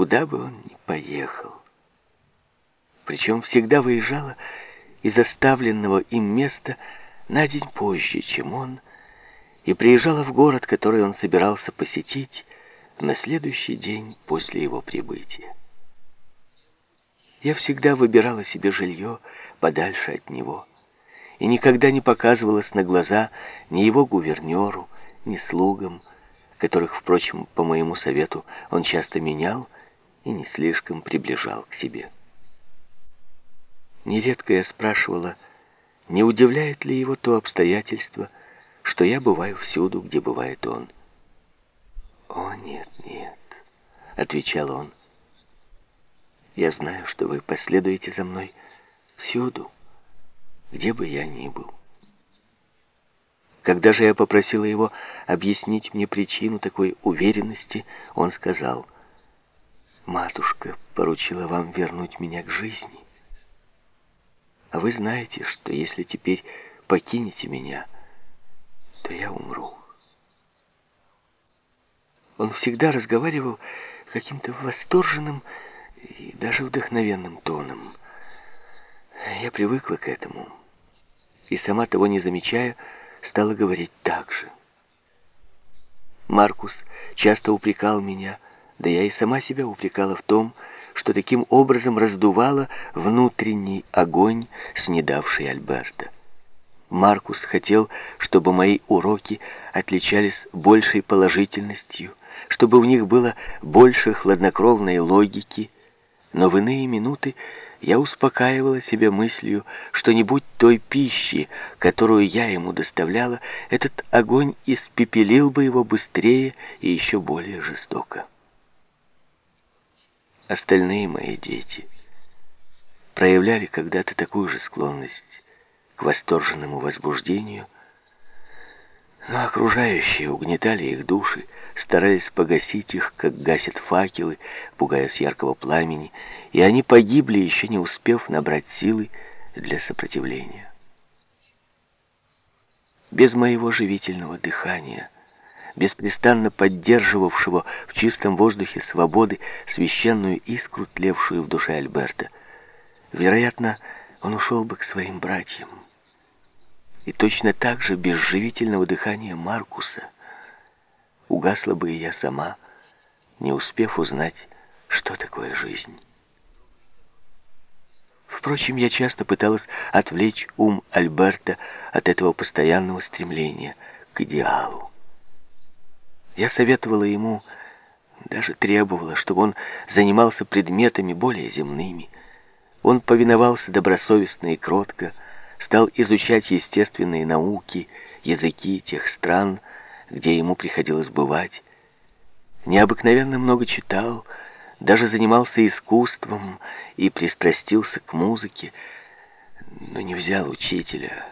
куда бы он ни поехал. Причем всегда выезжала из оставленного им места на день позже, чем он, и приезжала в город, который он собирался посетить на следующий день после его прибытия. Я всегда выбирала себе жилье подальше от него и никогда не показывалась на глаза ни его гувернеру, ни слугам, которых, впрочем, по моему совету он часто менял и не слишком приближал к себе. Нередко я спрашивала, не удивляет ли его то обстоятельство, что я бываю всюду, где бывает он. «О, нет, нет», — отвечал он. «Я знаю, что вы последуете за мной всюду, где бы я ни был». Когда же я попросила его объяснить мне причину такой уверенности, он сказал, «Матушка поручила вам вернуть меня к жизни». А вы знаете, что если теперь покинете меня, то я умру. Он всегда разговаривал каким-то восторженным и даже вдохновенным тоном. Я привыкла к этому. И сама того не замечая, стала говорить так же. Маркус часто упрекал меня, да я и сама себя упрекала в том, что таким образом раздувало внутренний огонь, снедавший Альберта. Маркус хотел, чтобы мои уроки отличались большей положительностью, чтобы в них было больше хладнокровной логики, но в иные минуты я успокаивала себя мыслью, что не будь той пищи, которую я ему доставляла, этот огонь испепелил бы его быстрее и еще более жестоко остальные мои дети проявляли когда-то такую же склонность к восторженному возбуждению, но окружающие угнетали их души, старались погасить их, как гасят факелы, пугаясь яркого пламени, и они погибли, еще не успев набрать силы для сопротивления. Без моего живительного дыхания — беспрестанно поддерживавшего в чистом воздухе свободы священную искру, тлевшую в душе Альберта. Вероятно, он ушел бы к своим братьям. И точно так же без живительного дыхания Маркуса угасла бы и я сама, не успев узнать, что такое жизнь. Впрочем, я часто пыталась отвлечь ум Альберта от этого постоянного стремления к идеалу. Я советовала ему, даже требовала, чтобы он занимался предметами более земными. Он повиновался добросовестно и кротко, стал изучать естественные науки, языки тех стран, где ему приходилось бывать. Необыкновенно много читал, даже занимался искусством и пристрастился к музыке, но не взял учителя.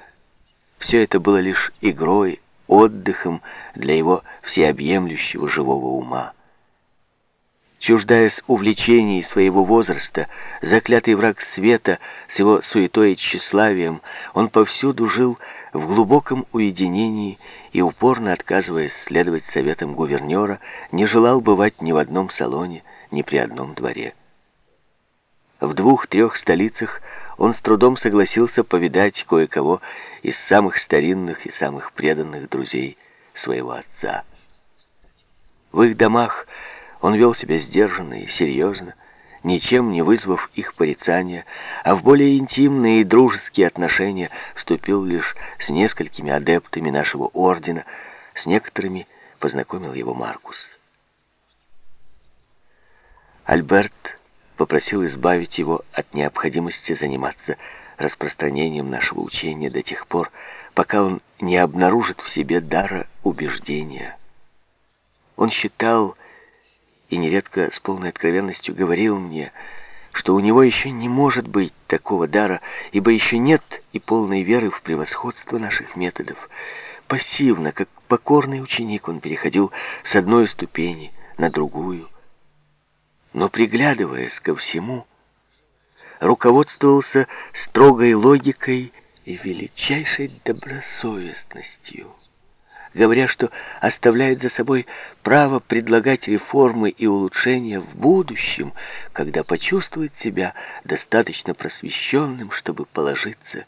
Все это было лишь игрой, отдыхом для его всеобъемлющего живого ума. Чуждаясь увлечений своего возраста, заклятый враг света с его суетой и тщеславием, он повсюду жил в глубоком уединении и, упорно отказываясь следовать советам гувернера, не желал бывать ни в одном салоне, ни при одном дворе. В двух-трех столицах он с трудом согласился повидать кое-кого из самых старинных и самых преданных друзей своего отца. В их домах он вел себя сдержанно и серьезно, ничем не вызвав их порицания, а в более интимные и дружеские отношения вступил лишь с несколькими адептами нашего ордена, с некоторыми познакомил его Маркус. Альберт попросил избавить его от необходимости заниматься распространением нашего учения до тех пор, пока он не обнаружит в себе дара убеждения. Он считал, и нередко с полной откровенностью говорил мне, что у него еще не может быть такого дара, ибо еще нет и полной веры в превосходство наших методов. Пассивно, как покорный ученик, он переходил с одной ступени на другую, но, приглядываясь ко всему, руководствовался строгой логикой и величайшей добросовестностью. говоря, что оставляет за собой право предлагать реформы и улучшения в будущем, когда почувствует себя достаточно просвещенным, чтобы положиться